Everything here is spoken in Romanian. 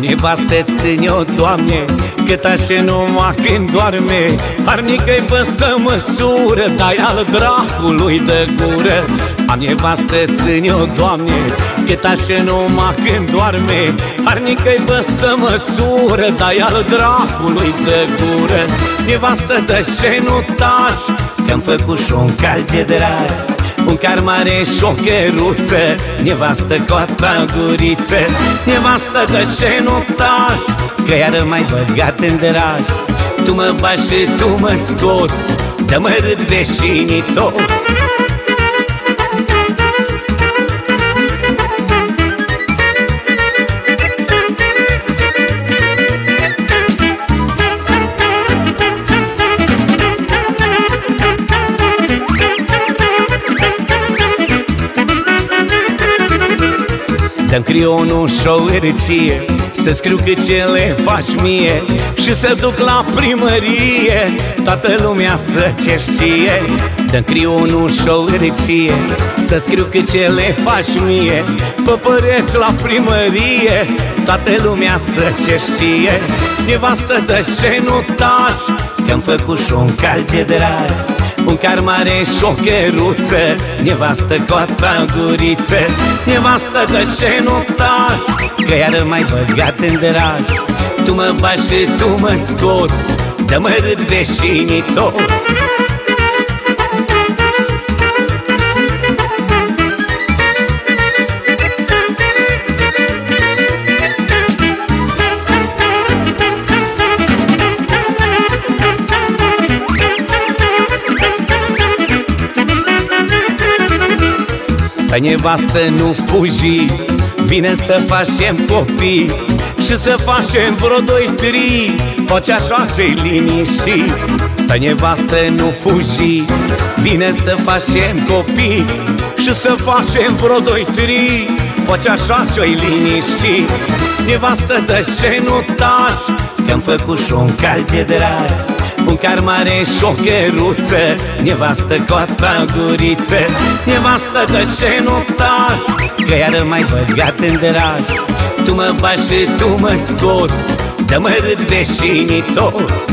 Nevastă ține-o, Doamne, cât așa numai când doarme. Harnică-i păstă măsură, dai al dracului de gură. Am nevastă ține-o, Doamne, cât așa numai când doarme. Harnică-i păstă măsură, dai al dracului de gură. Nevastă de șenutaș, că-mi făcut și un calce drag un car mare și o căruță Nevastă cu a guriță Nevastă de șenutaș Că iar mai băgat în draj. Tu mă bași și tu mă scoți Dă-mă râd veșinii toți Dăm crionul și o hârție Să scriu cât ce le faci mie Și să duc la primărie. Toată lumea să ce știe. Dăm crionul și o hârție Să scriu cât ce le faci mie. Păpăreți la primărie Toată lumea să ce știe. Nevastă de șenutaș Că-mi făcut și un calce drag un car mare și o căruță Nevastă cu a guriță Nevastă de șenutaș Că iar mai băgat în draj Tu mă bași și tu mă scoți Dă-mă râd veșinii toți Să nevastă nu fugi Vine să facem copii Și să facem vreo doi, trei Poți așa ce-i liniști. Stă nevastă nu fugi Vine să facem copii Și să facem vreo doi, trei Poți așa ce-i liniști. Nevastă de șenutaș Că-mi făcut și un calce drag un car mare și o căruță Nevastă cu a guriță Nevastă de șenutaș Că iar mai băgat în draj. Tu mă bași și tu mă scoți Dă-mă râd veșinii toți